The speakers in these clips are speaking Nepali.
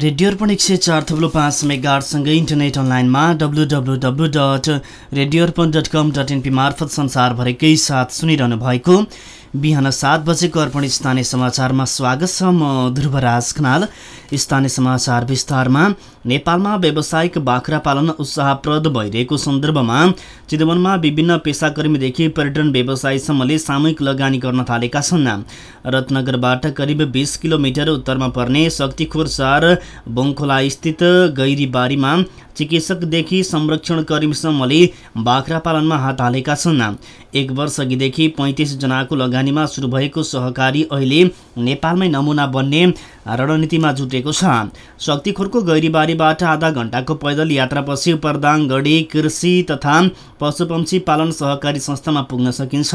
रेडियो अर्पण एक सय चार थप्लो पाँच मेगाटसँगै इन्टरनेट अनलाइनमा W W W dot radio Arpan dot com dot NP मार्फत संसारभरिकै साथ सुनिरहनु भएको बिहान सात बजेको अर्पण स्थानीय समाचारमा स्वागत छ म ध्रुवराज खनाल स्थानीय समाचार विस्तारमा नेपालमा व्यावसायिक बाख्रा पालन उत्साहप्रद भइरहेको सन्दर्भमा चितवनमा विभिन्न पेसाकर्मीदेखि पर्यटन व्यवसायीसम्मले सामूहिक लगानी गर्न थालेका छन् रत्नगरबाट करिब बिस किलोमिटर उत्तरमा पर्ने शक्तिखोर चार बङखोला स्थित गैरीबारीमा चिकित्सकदेखि संरक्षण कर्मीसम्मले बाख्रा पालनमा हात हालेका छन्। एक वर्ष अघिदेखि पैँतिसजनाको लगानीमा सुरु भएको सहकारी अहिले नेपालमै नमुना बन्ने रणनीतिमा जुटेको छ। शक्तिखोरको गैरीबारीबाट आधा घन्टाको पैदल यात्रापछि उपरदाङ गढी कृषि तथा पशुपक्षी पालन सहकारी संस्थामा पुग्न सकिन्छ।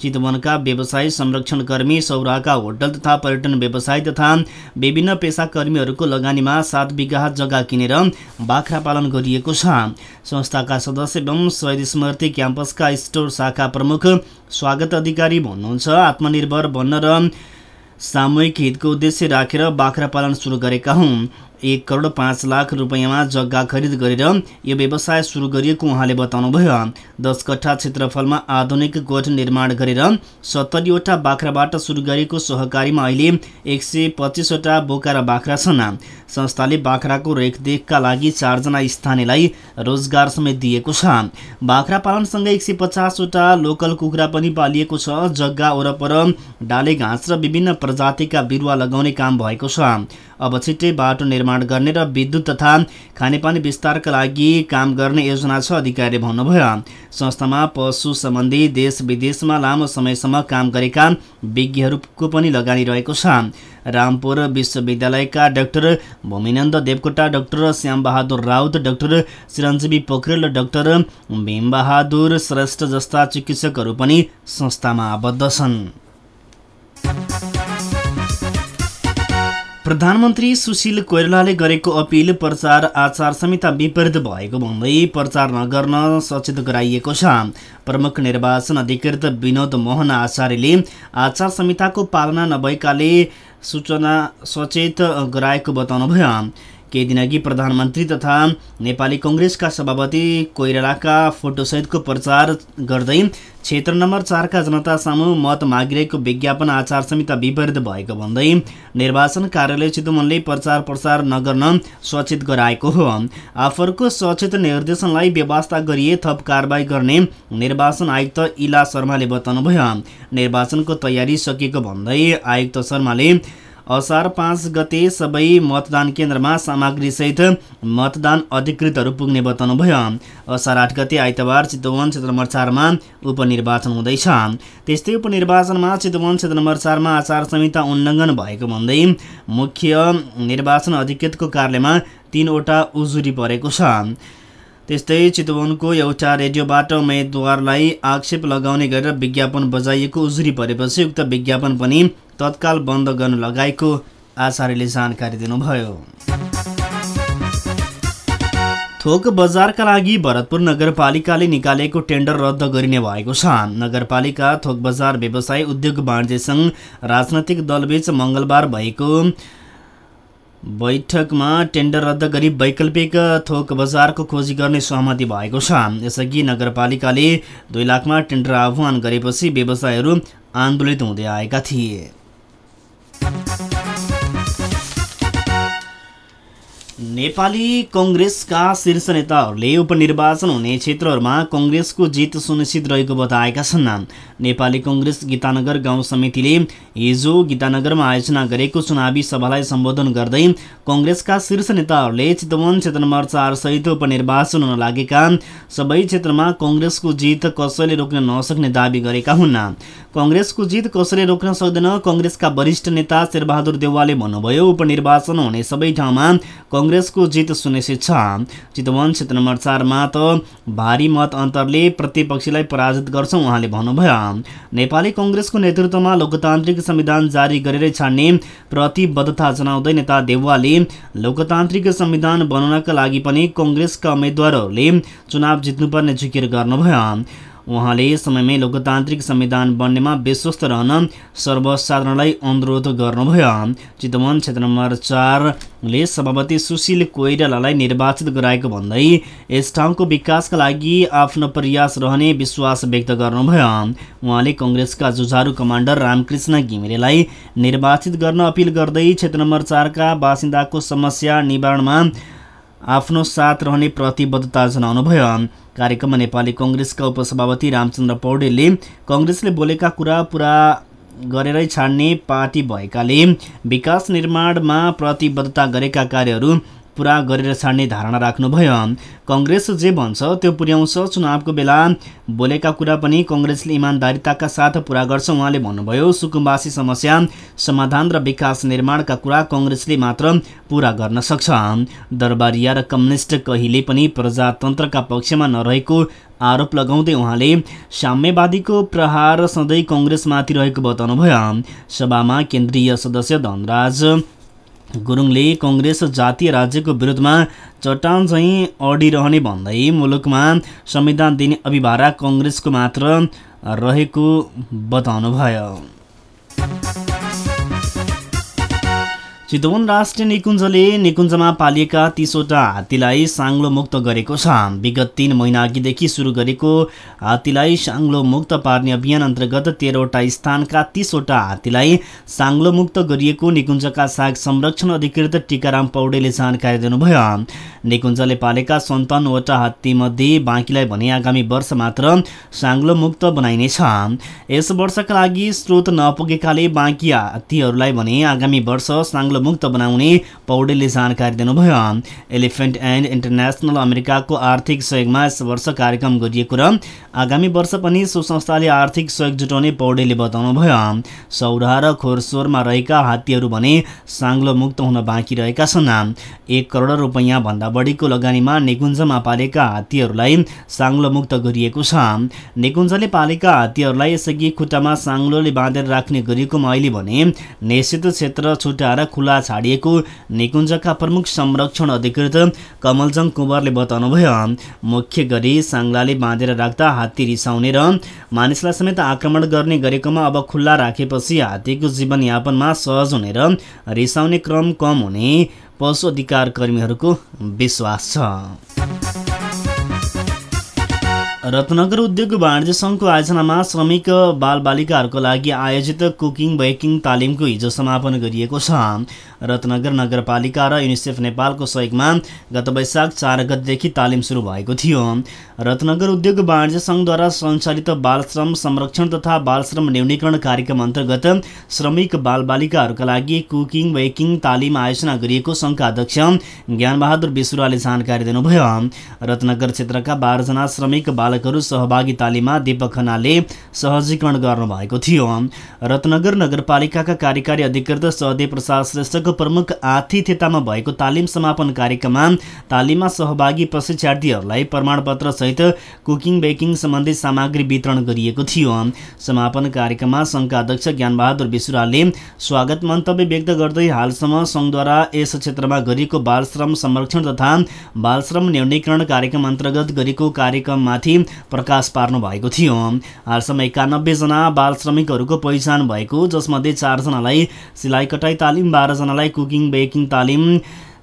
चितवनका व्यवसायी संरक्षण कर्मी सौराका होटल तथा पर्यटन व्यवसायी तथा विभिन्न पेसाकर्मीहरूको लगानीमा सात बिघा जग्गा किनेर बाख्रा पालन गरिएको छ। संस्थाका सदस्य एवं शहीद स्मृति क्याम्पसका स्टोर शाखा प्रमुख स्वागत अधिकारी भन्नुहुन्छ। आत्मनिर्भर बन्न र सामूहिक हितको उद्देश्य राखेर बाख्रा पालन सुरु गरेका हुँ एक करोड पाँच लाख रुपियाँमा जग्गा खरिद गरेर यो व्यवसाय सुरु गरिएको उहाँले बताउनुभयो। दस कट्ठा क्षेत्रफलमा आधुनिक गोठ निर्माण गरेर सत्तरीवटा बाख्राबाट सुरु गरेको सहकारीमा अहिले एक सय पच्चिसवटा बोका र बाख्रा छन्। संस्थाले बाख्राको रेखदेखका लागि चारजना स्थानीयलाई रोजगार समेत दिएको छ। बाख्रा पालनसँगै एक सय पचासवटा लोकल कुखुरा पनि पालिएको छ। जग्गा वरपर डाले घाँस र विभिन्न प्रजातिका बिरुवा लगाउने काम भएको छ। अब छिट्टै बाटो निर्माण गर्ने र विद्युत तथा खानेपानी विस्तारका लागि काम गर्ने योजना छ अधिकारीले भन्नुभयो। संस्थामा पशु सम्बन्धी देश विदेशमा लामो समयसम्म काम गरेका विज्ञहरूको पनि लगानी रहेको छ। रामपुर विश्वविद्यालयका doctor Bhuminanda Devkota doctor Shyambahadur Raut doctor Chiranjivi Pokharel र डाक्टर भीमबहादुर श्रेष्ठ जस्ता चिकित्सकहरू पनि संस्थामा आबद्ध छन्। प्रधानमन्त्री सुशील कोइरालाले गरेको अपिल प्रचार आचार संहिता विपरीत भएको भन्दै प्रचार नगर्न सचेत गराइएको छ। प्रमुख निर्वाचन अधिकृत विनोद मोहन आचार्यले आचार संहिताको पालना नभएकाले सूचना सचेत गराएको बताउनुभयो। केही दिनअघि प्रधानमन्त्री तथा नेपाली कङ्ग्रेसका सभापति कोइरालाका फोटोसहितको प्रचार गर्दै क्षेत्र नम्बर चारका जनता सामु मत मागिरहेको विज्ञापन आचार संहिता विपरीत भएको भन्दै निर्वाचन कार्यालय चितवनले प्रचार प्रसार नगर्न सचेत गराएको हो। आफरको सचेत निर्देशनलाई व्यवस्था गरिए थप कारवाही गर्ने निर्वाचन आयुक्त इला शर्माले बताउनुभयो। निर्वाचनको तयारी सकिएको भन्दै आयुक्त शर्माले असार पाँच गते सबै मतदान केन्द्रमा सामग्रीसहित मतदान अधिकृतहरू पुग्ने बताउनुभयो। असार आठ गते आइतबार चितवन क्षेत्र नम्बर चारमा उपनिर्वाचन हुँदैछ। त्यस्तै उपनिर्वाचनमा चितवन क्षेत्र नम्बर चारमा आचार संहिता उल्लङ्घन भएको भन्दै मुख्य निर्वाचन अधिकृतको कार्यालयमा तिनवटा उजुरी परेको छ। त्यस्तै चितवनको एउटा रेडियोबाट उम्मेदवारलाई आक्षेप लगाउने गरेर विज्ञापन बजाइएको उजुरी परेपछि उक्त विज्ञापन पनि तत्काल बन्द गर्न लगाएको आचार्यले जानकारी दिनुभयो। थोक बजारका लागि भरतपुर नगरपालिकाले निकालेको टेन्डर रद्द गरिने भएको छ। नगरपालिका थोक बजार व्यवसाय उद्योग वाणिज्य सङ्घ राजनैतिक दलबीच मङ्गलबार भएको बैठकमा टेन्डर रद्द गरी वैकल्पिक थोक बजारको खोजी गर्ने सहमति भएको छ। यसअघि नगरपालिकाले दुई लाखमा टेन्डर आह्वान गरेपछि व्यवसायहरू आन्दोलित हुँदै आएका थिए। नेपाली कङ्ग्रेसका शीर्ष नेताहरूले उपनिर्वाचन हुने क्षेत्रहरूमा कङ्ग्रेसको जित सुनिश्चित रहेको बताएका छन्। नेपाली कङ्ग्रेस गीतानगर गाउँ समितिले हिजो गीतानगरमा आयोजना गरेको चुनावी सभालाई सम्बोधन गर्दै कङ्ग्रेसका शीर्ष नेताहरूले चितवन क्षेत्र नम्बर चारसहित उपनिर्वाचन हुन लागेका सबै क्षेत्रमा कङ्ग्रेसको जित कसैले रोक्न नसक्ने दावी गरेका हुन्। कङ्ग्रेसको जित कसैले रोक्न सक्दैन। कङ्ग्रेसका वरिष्ठ नेता शेरबहादुर देवालले भन्नुभयो उपनिर्वाचन हुने सबै ठाउँमा कङ्ग्रेसको जित सुनिश्चित छ। चितवन क्षेत्र नम्बर चारमा त भारी मत अन्तरले प्रतिपक्षीलाई पराजित गर्छ उहाँले भन्नुभयो। नेपाली कङ्ग्रेसको नेतृत्वमा लोकतान्त्रिक संविधान जारी गरेरै छाड्ने प्रतिबद्धता जनाउँदै नेता देउवाले लोकतान्त्रिक संविधान बनाउनका लागि पनि कङ्ग्रेसका उम्मेद्वारहरूले चुनाव जित्नुपर्ने जिकिर गर्नुभयो। उहाँले समयमै लोकतान्त्रिक संविधान बन्नेमा विश्वस्त रहन सर्वसाधारणलाई अनुरोध गर्नुभयो। चितवन क्षेत्र नम्बर चारले सभापति सुशील कोइरालालाई निर्वाचित गराएको भन्दै यस ठाउँको विकासका लागि आफ्नो प्रयास रहने विश्वास व्यक्त गर्नुभयो। उहाँले कङ्ग्रेसका जुझारू कमान्डर रामकृष्ण घिमिरेलाई निर्वाचित गर्न अपिल गर्दै क्षेत्र नम्बर चारका बासिन्दाको समस्या निवारणमा आफ्नो साथ रहने प्रतिबद्धता जनाउनुभयो। कार्यक्रममा नेपाली कङ्ग्रेसका उपसभापति रामचन्द्र पौडेलले कङ्ग्रेसले बोलेका कुरा पुरा गरेरै छाड्ने पार्टी भएकाले विकास निर्माणमा प्रतिबद्धता गरेका कार्यहरू पुरा गरेर छाड्ने धारणा राख्नुभयो। कङ्ग्रेस जे भन्छ त्यो पुर्याउँछ। चुनावको बेला बोलेका कुरा पनि कङ्ग्रेसले इमान्दारिताका साथ पुरा गर्छ उहाँले भन्नुभयो। सुकुम्बासी समस्या समाधान र विकास निर्माणका कुरा कङ्ग्रेसले मात्र पुरा गर्न सक्छ। दरबारिया र कम्युनिस्ट कहिले पनि प्रजातन्त्रका पक्षमा नरहेको आरोप लगाउँदै उहाँले साम्यवादीको प्रहार सधैँ कङ्ग्रेसमाथि रहेको बताउनुभयो। सभामा केन्द्रीय सदस्य धनराज गुरुङले कङ्ग्रेस जातीय राज्यको विरुद्धमा चट्टान चाहिँ अडिरहने भन्दै मुलुकमा संविधान दिने अभिभारा कङ्ग्रेसको मात्र रहेको बताउनुभयो। चितवन राष्ट्रिय निकुञ्जले निकुञ्जमा पालिएका तीसवटा हात्तीलाई साङ्लो मुक्त गरेको छ। विगत तीन महिना अघिदेखि सुरु गरेको हात्तीलाई साङ्लो मुक्त पार्ने अभियान अन्तर्गत तेह्रवटा स्थानका तीसवटा हात्तीलाई साङ्लो मुक्त गरिएको निकुञ्जका साग संरक्षण अधिकृत टिकाराम पौडेले जानकारी दिनुभयो। निकुञ्जले पालेका सन्ताउन्नवटा हात्तीमध्ये बाँकीलाई भने आगामी वर्ष मात्र साङ्लो मुक्त बनाइनेछ। यस वर्षका लागि स्रोत नपुगेकाले बाँकी हात्तीहरूलाई भने आगामी वर्ष साङ्लो मुक्त बनाउने पौडेलले जानकारी दिनुभयो। एलिफेन्ट एन्ड इन्टरनेसनल अमेरिकाको आर्थिक सहयोगमा यस वर्ष कार्यक्रम गरिएको र आगामी वर्ष पनि सो संस्थाले आर्थिक सहयोग जुटाउने पौडेलले बताउनुभयो। सौरा र खोरसोरमा रहेका हात्तीहरू भने साङ्लो मुक्त हुन बाँकी रहेका छन्। एक करोड रुपियाँ भन्दा बढीको लगानीमा निकुञ्जमा पालेका हात्तीहरूलाई साङ्लो मुक्त गरिएको छ। निकुञ्जले पालेका हात्तीहरूलाई यसअघि खुट्टामा साङ्लोले बाँधेर राख्ने गरिएको अहिले भने निश्चित क्षेत्र छुट्याएर खुला खुला छाडिएको निकुञ्जका प्रमुख संरक्षण अधिकृत कमलजङ कुँवरले बताउनुभयो। मुख्य गरी साङ्लाले बाँधेर राख्दा हात्ती रिसाउने र मानिसलाई समेत आक्रमण गर्ने गरेकोमा अब खुल्ला राखेपछि हात्तीको जीवनयापनमा सहज हुने र रिसाउने क्रम कम हुने पशु अधिकार कर्मीहरूको विश्वास छ। रत्नगर उद्योग वाणिज्य सङ्घको आयोजनामा श्रमिक बालबालिकाहरूको लागि आयोजित कुकिङ बेकिङ तालिमको हिजो समापन गरिएको छ। रत्नगर नगरपालिका र युनिसेफ नेपालको सहयोगमा गत वैशाख चार गतिदेखि तालिम सुरु भएको थियो। रत्नगर उद्योग वाणिज्य सङ्घद्वारा सञ्चालित बाल श्रम संरक्षण तथा बाल श्रम न्यूनीकरण कार्यक्रम अन्तर्गत श्रमिक बालबालिकाहरूका लागि कुकिङ बेकिङ तालिम आयोजना गरिएको सङ्घका अध्यक्ष ज्ञानबहादुर विश्वराले जानकारी दिनुभयो। रत्नगर क्षेत्रका बाह्रजना श्रमिक बाल चालकहरू सहभागी तालिममा दीपक खनालले सहजीकरण गर्नुभएको थियो। रत्नगर नगरपालिकाका कार्यकारी अधिकृत सहदेव प्रसाद श्रेष्ठको प्रमुख आतिथ्यतामा भएको तालिम समापन कार्यक्रममा तालिममा सहभागी प्रशिक्षार्थीहरूलाई प्रमाणपत्र सहित कुकिङ बेकिङ सम्बन्धी सामग्री वितरण गरिएको थियो। समापन कार्यक्रममा सङ्घका अध्यक्ष ज्ञानबहादुर विश्रालले स्वागत मन्तव्य व्यक्त गर्दै हालसम्म सङ्घद्वारा यस क्षेत्रमा गरिएको बाल श्रम संरक्षण तथा बाल श्रम न्यूनीकरण कार्यक्रम अन्तर्गत गरेको कार्यक्रममाथि प्रकाश पार्नु भएको थियो। हालसम्म एकानब्बेजना बाल श्रमिकहरूको पहिचान भएको जसमध्ये चारजनालाई सिलाइ कटाइ तालिम बाह्रजनालाई कुकिङ बेकिङ तालिम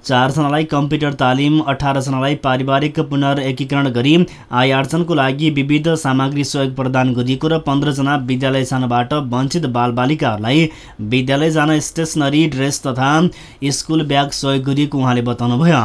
चारजनालाई कम्प्युटर तालिम अठारजनालाई पारिवारिक पुनर्एकीकरण गरी आय आर्जनको लागि विविध सामग्री सहयोग प्रदान गरिएको र पन्ध्रजना विद्यालय जानबाट वञ्चित बालबालिकाहरूलाई विद्यालय जान स्टेसनरी ड्रेस तथा स्कुल ब्याग सहयोग गरिएको उहाँले बताउनुभयो।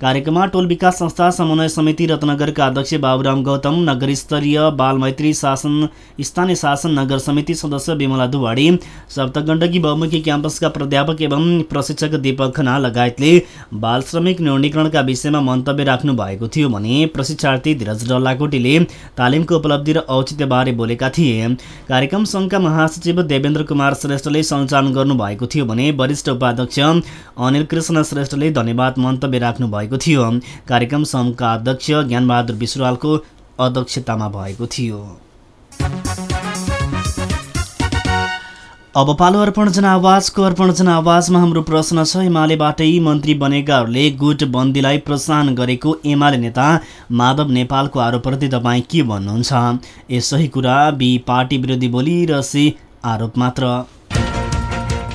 कार्यक्रममा टोल विकास संस्था समन्वय समिति रत्नगरका अध्यक्ष बाबुराम गौतम नगर स्तरीय बाल मैत्री शासन स्थानीय शासन नगर समिति सदस्य विमला दुवाडी सप्तगण्डकी बहुमुखी क्याम्पसका प्राध्यापक एवं प्रशिक्षक दीपक खना लगायतले बाल श्रमिक न्यूनीकरणका विषयमा मन्तव्य राख्नु भएको थियो भने प्रशिक्षार्थी धीरज डल्लाकोटीले तालिमको उपलब्धि र औचित्यबारे बोलेका थिए। कार्यक्रम सङ्घका महासचिव देवेन्द्र कुमार श्रेष्ठले सञ्चालन गर्नुभएको थियो भने वरिष्ठ उपाध्यक्ष अनिल कृष्ण श्रेष्ठले धन्यवाद मन्तव्य राख्नु भएको थियो। कार्यक्रम सङ्घका अध्यक्ष ज्ञानबहादुर विश्वालको अध्यक्षतामा भएको थियो। अब पालो अर्पण जनावाजको अर्पण जनावाजमा हाम्रो प्रश्न छ। एमालेबाटै मन्त्री बनेकाहरूले गुटबन्दीलाई प्रोत्साहन गरेको एमाले नेता माधव नेपालको आरोपप्रति तपाईँ के भन्नुहुन्छ? ए कुरा बी पार्टी विरोधी बोली र सी आरोप मात्र।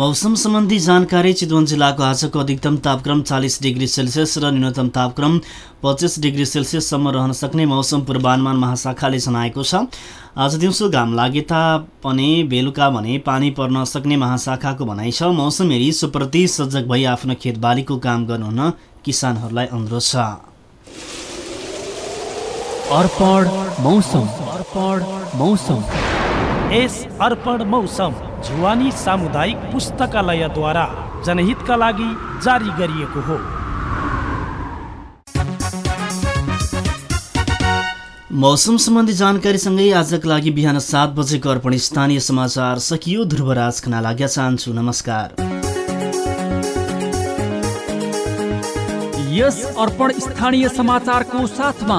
मौसम सम्बन्धी जानकारी चितवन जिल्लाको आजको अधिकतम तापक्रम चालिस डिग्री सेल्सियस र न्यूनतम तापक्रम पच्चिस डिग्री सेल्सियससम्म रहन सक्ने मौसम पूर्वानुमान महाशाखाले जनाएको छ। आज दिउँसो घाम लागे तापनि बेलुका भने पानी पर्न सक्ने महाशाखाको भनाइ छ। मौसम हेरी सुप्रति सजग भई आफ्नो खेतबालीको काम गर्नुहुन किसानहरूलाई अनुरोध छ। अर्पण मौसम। अर्पण मौसम। यस अर्पण मौसम जुवानी सामुदायिक पुस्तकालयद्वारा जनहितका लागि जारी गरिएको हो। मौसम सम्बन्धी जानकारीसँगै आजका लागि बिहान सात बजेको अर्पण स्थानीय समाचार सकियो। ध्रुवराज खना लाग्या चाहन्छु नमस्कार। यस अर्पण स्थानीय समाचारको साथमा